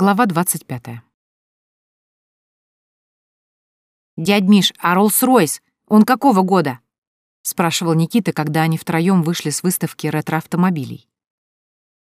Глава 25. «Дядь Миш, а Роллс-Ройс, он какого года?» — спрашивал Никита, когда они втроём вышли с выставки ретро-автомобилей.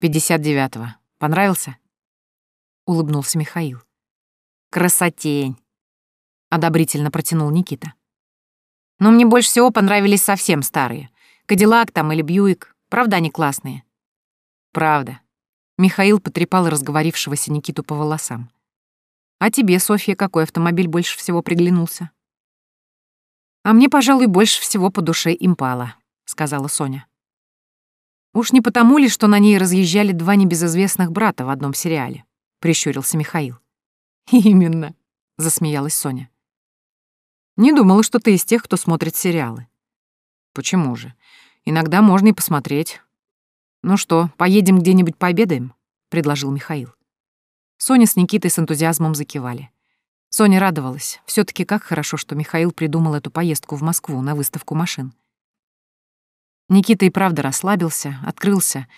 «59-го. Понравился?» — улыбнулся Михаил. «Красотень!» — одобрительно протянул Никита. «Но мне больше всего понравились совсем старые. Кадиллак там или Бьюик. Правда, они классные?» «Правда». Михаил потрепал разговорившегося Никиту по волосам. «А тебе, Софья, какой автомобиль больше всего приглянулся?» «А мне, пожалуй, больше всего по душе импала», — сказала Соня. «Уж не потому ли, что на ней разъезжали два небезызвестных брата в одном сериале?» — прищурился Михаил. «Именно», — засмеялась Соня. «Не думала, что ты из тех, кто смотрит сериалы». «Почему же? Иногда можно и посмотреть. Ну что, поедем где-нибудь пообедаем?» — предложил Михаил. Соня с Никитой с энтузиазмом закивали. Соня радовалась. все таки как хорошо, что Михаил придумал эту поездку в Москву на выставку машин. Никита и правда расслабился, открылся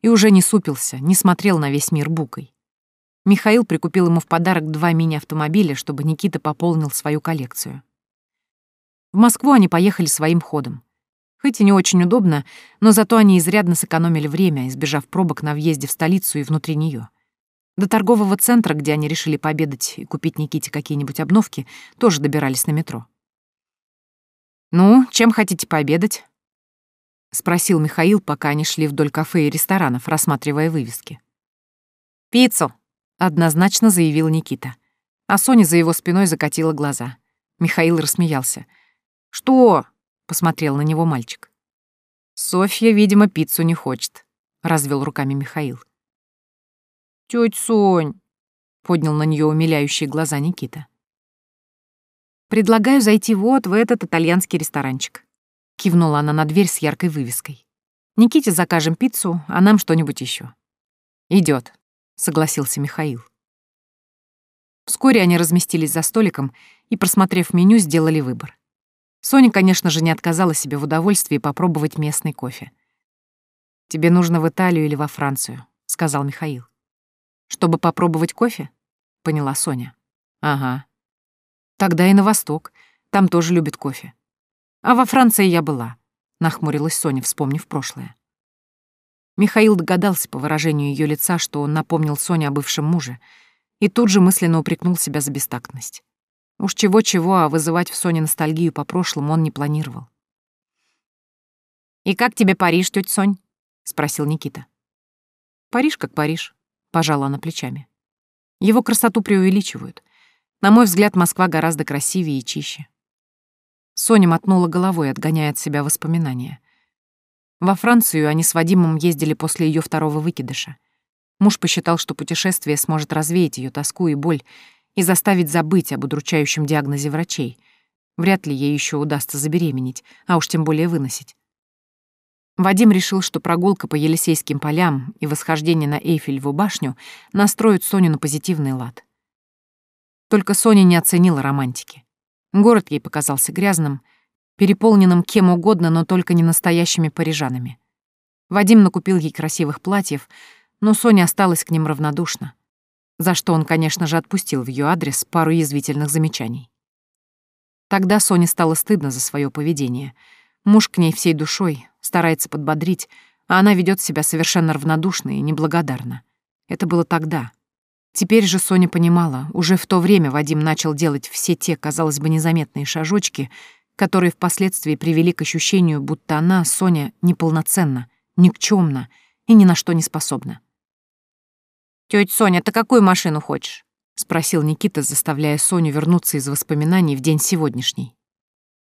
и уже не супился, не смотрел на весь мир букой. Михаил прикупил ему в подарок два мини-автомобиля, чтобы Никита пополнил свою коллекцию. В Москву они поехали своим ходом. Хоть и не очень удобно, но зато они изрядно сэкономили время, избежав пробок на въезде в столицу и внутри нее. До торгового центра, где они решили пообедать и купить Никите какие-нибудь обновки, тоже добирались на метро. «Ну, чем хотите пообедать?» — спросил Михаил, пока они шли вдоль кафе и ресторанов, рассматривая вывески. «Пиццу!» — однозначно заявил Никита. А Соня за его спиной закатила глаза. Михаил рассмеялся. «Что?» — посмотрел на него мальчик. «Софья, видимо, пиццу не хочет», — развел руками Михаил. «Тёть Сонь!» — поднял на неё умиляющие глаза Никита. «Предлагаю зайти вот в этот итальянский ресторанчик», — кивнула она на дверь с яркой вывеской. «Никите закажем пиццу, а нам что-нибудь ещё». «Идёт», — согласился Михаил. Вскоре они разместились за столиком и, просмотрев меню, сделали выбор. Соня, конечно же, не отказала себе в удовольствии попробовать местный кофе. «Тебе нужно в Италию или во Францию», — сказал Михаил. Чтобы попробовать кофе? Поняла Соня. Ага. Тогда и на восток. Там тоже любят кофе. А во Франции я была, нахмурилась Соня, вспомнив прошлое. Михаил догадался по выражению ее лица, что он напомнил Соне о бывшем муже, и тут же мысленно упрекнул себя за бестактность. Уж чего-чего, а вызывать в Соне ностальгию по прошлому он не планировал. «И как тебе Париж, тётя Сонь?» — спросил Никита. «Париж как Париж пожала она плечами. Его красоту преувеличивают. На мой взгляд, Москва гораздо красивее и чище. Соня мотнула головой, отгоняя от себя воспоминания. Во Францию они с Вадимом ездили после ее второго выкидыша. Муж посчитал, что путешествие сможет развеять ее тоску и боль и заставить забыть об удручающем диагнозе врачей. Вряд ли ей еще удастся забеременеть, а уж тем более выносить. Вадим решил, что прогулка по Елисейским полям и восхождение на Эйфелеву башню настроят Соню на позитивный лад. Только Соня не оценила романтики. Город ей показался грязным, переполненным кем угодно, но только не настоящими парижанами. Вадим накупил ей красивых платьев, но Соня осталась к ним равнодушна, за что он, конечно же, отпустил в ее адрес пару язвительных замечаний. Тогда Соне стало стыдно за свое поведение. Муж к ней всей душой, старается подбодрить, а она ведет себя совершенно равнодушно и неблагодарно. Это было тогда. Теперь же Соня понимала, уже в то время Вадим начал делать все те, казалось бы, незаметные шажочки, которые впоследствии привели к ощущению, будто она, Соня, неполноценна, никчемна и ни на что не способна. «Тётя Соня, ты какую машину хочешь?» — спросил Никита, заставляя Соню вернуться из воспоминаний в день сегодняшний.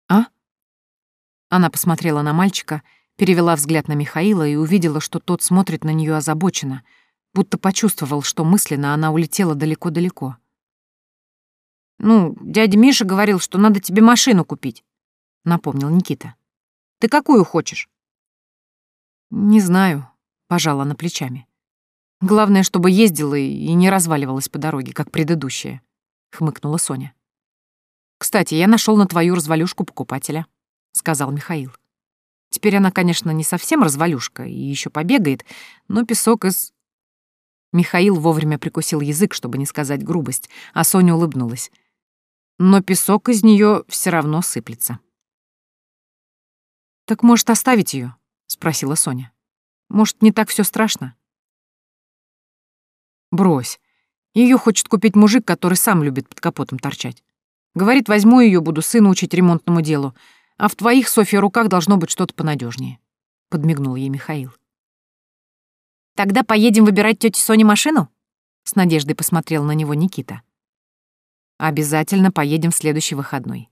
«А?» Она посмотрела на мальчика — перевела взгляд на Михаила и увидела, что тот смотрит на нее озабоченно, будто почувствовал, что мысленно она улетела далеко-далеко. «Ну, дядя Миша говорил, что надо тебе машину купить», — напомнил Никита. «Ты какую хочешь?» «Не знаю», — пожала она плечами. «Главное, чтобы ездила и не разваливалась по дороге, как предыдущая», — хмыкнула Соня. «Кстати, я нашел на твою развалюшку покупателя», — сказал Михаил. Теперь она, конечно, не совсем развалюшка и еще побегает, но песок из... Михаил вовремя прикусил язык, чтобы не сказать грубость, а Соня улыбнулась. Но песок из нее все равно сыплется. «Так, может, оставить ее? спросила Соня. «Может, не так все страшно?» «Брось. Ее хочет купить мужик, который сам любит под капотом торчать. Говорит, возьму ее, буду сына учить ремонтному делу, а в твоих, Софья, руках должно быть что-то понадежнее. подмигнул ей Михаил. Тогда поедем выбирать тете Соне машину? С надеждой посмотрел на него Никита. Обязательно поедем в следующий выходной.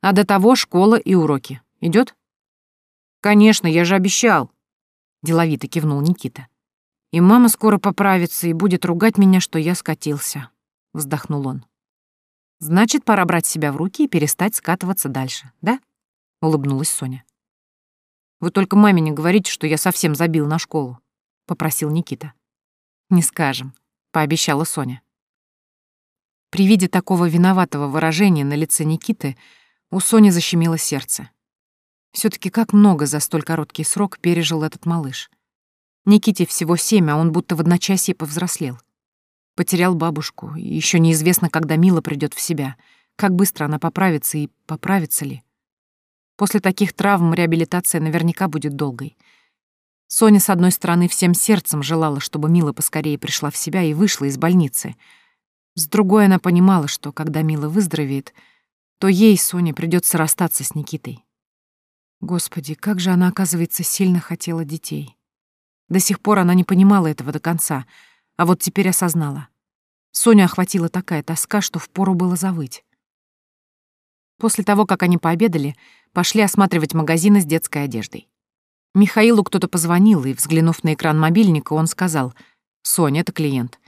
А до того школа и уроки. Идет? Конечно, я же обещал. Деловито кивнул Никита. И мама скоро поправится и будет ругать меня, что я скатился. Вздохнул он. Значит, пора брать себя в руки и перестать скатываться дальше, да? Улыбнулась Соня. Вы только маме не говорите, что я совсем забил на школу. — попросил Никита. «Не скажем», — пообещала Соня. При виде такого виноватого выражения на лице Никиты у Сони защемило сердце. все таки как много за столь короткий срок пережил этот малыш. Никите всего семь, а он будто в одночасье повзрослел. Потерял бабушку, и еще неизвестно, когда Мила придет в себя, как быстро она поправится и поправится ли. После таких травм реабилитация наверняка будет долгой — Соня, с одной стороны, всем сердцем желала, чтобы Мила поскорее пришла в себя и вышла из больницы. С другой, она понимала, что когда Мила выздоровеет, то ей, Соне, придется расстаться с Никитой. Господи, как же она, оказывается, сильно хотела детей. До сих пор она не понимала этого до конца, а вот теперь осознала. Соню охватила такая тоска, что впору было завыть. После того, как они пообедали, пошли осматривать магазины с детской одеждой. Михаилу кто-то позвонил, и, взглянув на экран мобильника, он сказал, «Соня, это клиент.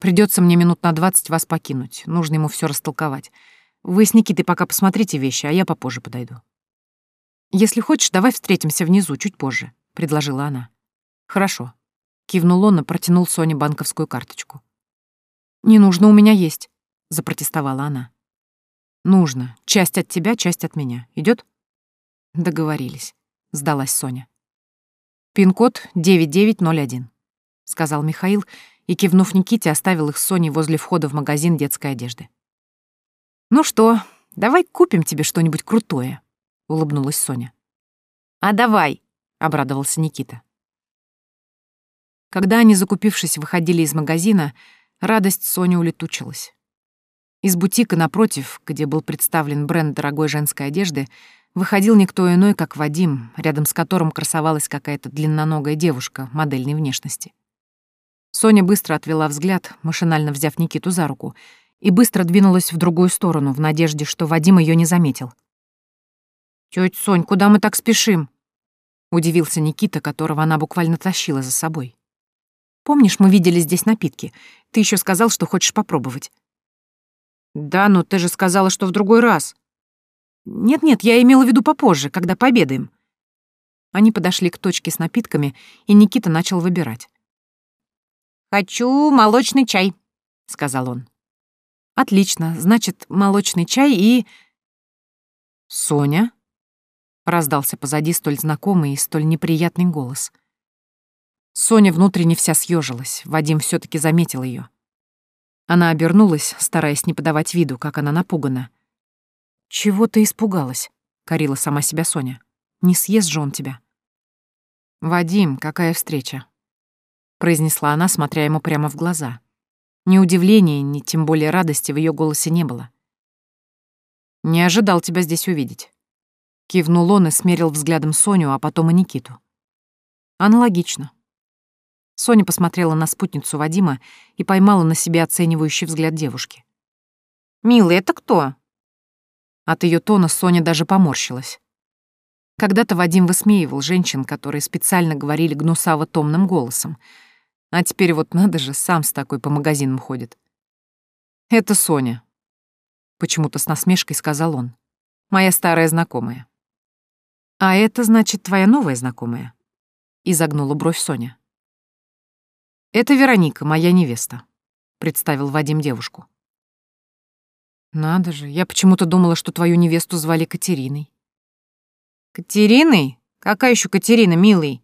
Придется мне минут на двадцать вас покинуть, нужно ему все растолковать. Вы с Никитой пока посмотрите вещи, а я попозже подойду». «Если хочешь, давай встретимся внизу, чуть позже», — предложила она. «Хорошо», — кивнул он и протянул Соне банковскую карточку. «Не нужно, у меня есть», — запротестовала она. «Нужно. Часть от тебя, часть от меня. Идет? Договорились. — сдалась Соня. «Пин-код 9901», — сказал Михаил и, кивнув Никите, оставил их с Соней возле входа в магазин детской одежды. «Ну что, давай купим тебе что-нибудь крутое», — улыбнулась Соня. «А давай», — обрадовался Никита. Когда они, закупившись, выходили из магазина, радость Сони улетучилась. Из бутика напротив, где был представлен бренд дорогой женской одежды, выходил никто иной, как Вадим, рядом с которым красовалась какая-то длинноногая девушка модельной внешности. Соня быстро отвела взгляд, машинально взяв Никиту за руку, и быстро двинулась в другую сторону, в надежде, что Вадим ее не заметил. «Тётя Сонь, куда мы так спешим?» — удивился Никита, которого она буквально тащила за собой. «Помнишь, мы видели здесь напитки? Ты еще сказал, что хочешь попробовать». «Да, но ты же сказала, что в другой раз», «Нет-нет, я имела в виду попозже, когда пообедаем». Они подошли к точке с напитками, и Никита начал выбирать. «Хочу молочный чай», — сказал он. «Отлично, значит, молочный чай и...» «Соня?» — раздался позади столь знакомый и столь неприятный голос. Соня внутренне вся съежилась, Вадим все таки заметил ее. Она обернулась, стараясь не подавать виду, как она напугана. «Чего ты испугалась?» — корила сама себя Соня. «Не съест же он тебя». «Вадим, какая встреча?» — произнесла она, смотря ему прямо в глаза. Ни удивления, ни тем более радости в ее голосе не было. «Не ожидал тебя здесь увидеть». Кивнул он и смерил взглядом Соню, а потом и Никиту. «Аналогично». Соня посмотрела на спутницу Вадима и поймала на себе оценивающий взгляд девушки. «Милый, это кто?» От ее тона Соня даже поморщилась. Когда-то Вадим высмеивал женщин, которые специально говорили гнусаво томным голосом. А теперь вот надо же, сам с такой по магазинам ходит. «Это Соня», — почему-то с насмешкой сказал он. «Моя старая знакомая». «А это, значит, твоя новая знакомая?» — изогнула бровь Соня. «Это Вероника, моя невеста», — представил Вадим девушку. Надо же, я почему-то думала, что твою невесту звали Катериной. Катериной? Какая еще Катерина, милый?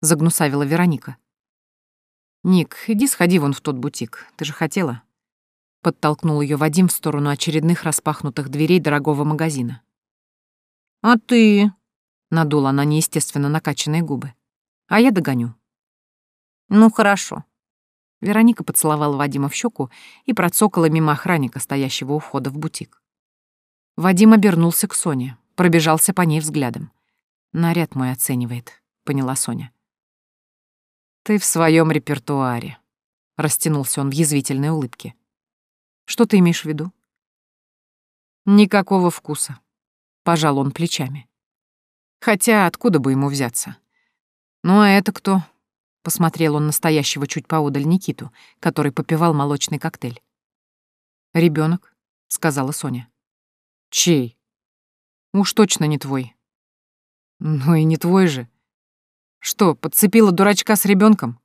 Загнусавила Вероника. «Ник, иди сходи вон в тот бутик. Ты же хотела?» Подтолкнул ее Вадим в сторону очередных распахнутых дверей дорогого магазина. «А ты?» — надула она неестественно накачанные губы. «А я догоню». «Ну, хорошо». Вероника поцеловала Вадима в щеку и процокала мимо охранника, стоящего у входа в бутик. Вадим обернулся к Соне, пробежался по ней взглядом. «Наряд мой оценивает», — поняла Соня. «Ты в своем репертуаре», — растянулся он в язвительной улыбке. «Что ты имеешь в виду?» «Никакого вкуса», — пожал он плечами. «Хотя откуда бы ему взяться? Ну а это кто?» — посмотрел он настоящего чуть поодаль Никиту, который попивал молочный коктейль. Ребенок, сказала Соня. «Чей?» «Уж точно не твой». «Ну и не твой же», «Что, подцепила дурачка с ребенком?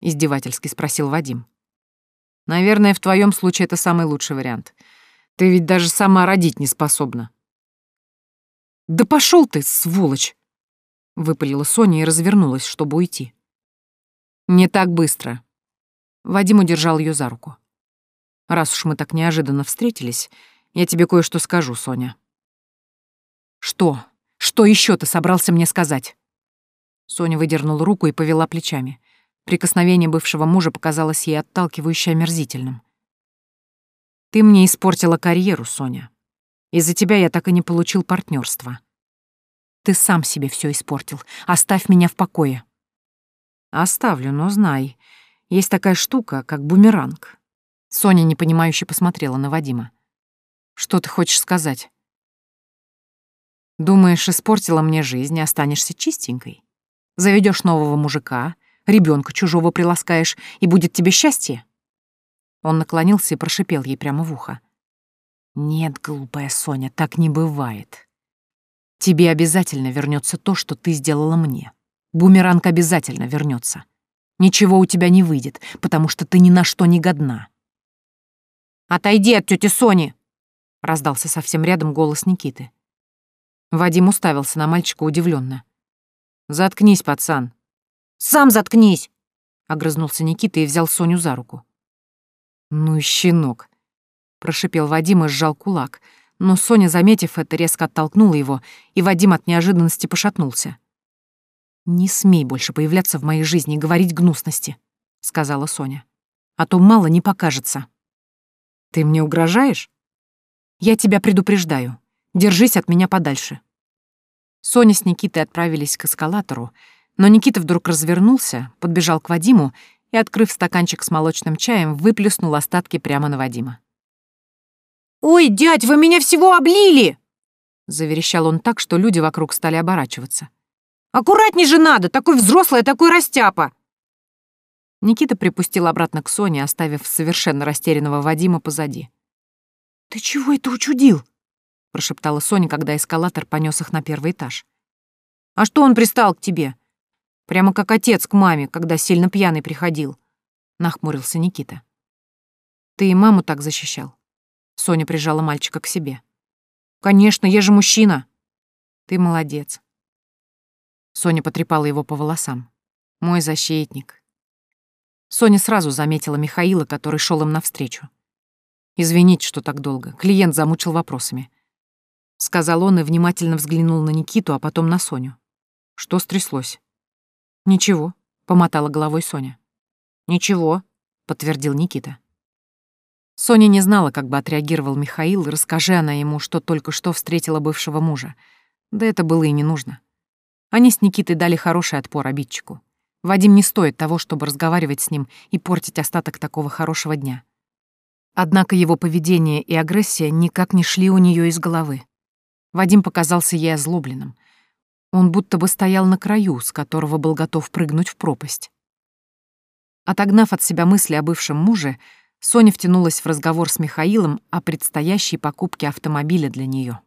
издевательски спросил Вадим. «Наверное, в твоем случае это самый лучший вариант. Ты ведь даже сама родить не способна». «Да пошел ты, сволочь!» — выпалила Соня и развернулась, чтобы уйти. «Не так быстро». Вадим удержал ее за руку. «Раз уж мы так неожиданно встретились, я тебе кое-что скажу, Соня». «Что? Что еще ты собрался мне сказать?» Соня выдернула руку и повела плечами. Прикосновение бывшего мужа показалось ей отталкивающе омерзительным. «Ты мне испортила карьеру, Соня. Из-за тебя я так и не получил партнерства. Ты сам себе все испортил. Оставь меня в покое». «Оставлю, но знай, есть такая штука, как бумеранг». Соня непонимающе посмотрела на Вадима. «Что ты хочешь сказать?» «Думаешь, испортила мне жизнь и останешься чистенькой?» Заведешь нового мужика, ребенка чужого приласкаешь, и будет тебе счастье?» Он наклонился и прошипел ей прямо в ухо. «Нет, глупая Соня, так не бывает. Тебе обязательно вернется то, что ты сделала мне. Бумеранг обязательно вернется. Ничего у тебя не выйдет, потому что ты ни на что не годна». «Отойди от тети Сони!» — раздался совсем рядом голос Никиты. Вадим уставился на мальчика удивленно. «Заткнись, пацан». «Сам заткнись!» — огрызнулся Никита и взял Соню за руку. «Ну и щенок!» — прошипел Вадим и сжал кулак, но Соня, заметив это, резко оттолкнула его, и Вадим от неожиданности пошатнулся. «Не смей больше появляться в моей жизни и говорить гнусности», — сказала Соня. «А то мало не покажется». «Ты мне угрожаешь?» «Я тебя предупреждаю. Держись от меня подальше». Соня с Никитой отправились к эскалатору, но Никита вдруг развернулся, подбежал к Вадиму и, открыв стаканчик с молочным чаем, выплюснул остатки прямо на Вадима. «Ой, дядь, вы меня всего облили!» Заверещал он так, что люди вокруг стали оборачиваться. «Аккуратней же надо! Такой взрослый, такой растяпа!» Никита припустил обратно к Соне, оставив совершенно растерянного Вадима позади. «Ты чего это учудил?» — прошептала Соня, когда эскалатор понес их на первый этаж. «А что он пристал к тебе? Прямо как отец к маме, когда сильно пьяный приходил», — нахмурился Никита. «Ты и маму так защищал?» Соня прижала мальчика к себе. «Конечно, я же мужчина». «Ты молодец». Соня потрепала его по волосам. «Мой защитник». Соня сразу заметила Михаила, который шел им навстречу. «Извините, что так долго. Клиент замучил вопросами сказал он и внимательно взглянул на Никиту, а потом на Соню. Что стряслось? Ничего, помотала головой Соня. Ничего, подтвердил Никита. Соня не знала, как бы отреагировал Михаил, расскажи она ему, что только что встретила бывшего мужа. Да это было и не нужно. Они с Никитой дали хороший отпор обидчику. Вадим не стоит того, чтобы разговаривать с ним и портить остаток такого хорошего дня. Однако его поведение и агрессия никак не шли у нее из головы. Вадим показался ей озлобленным. Он будто бы стоял на краю, с которого был готов прыгнуть в пропасть. Отогнав от себя мысли о бывшем муже, Соня втянулась в разговор с Михаилом о предстоящей покупке автомобиля для нее.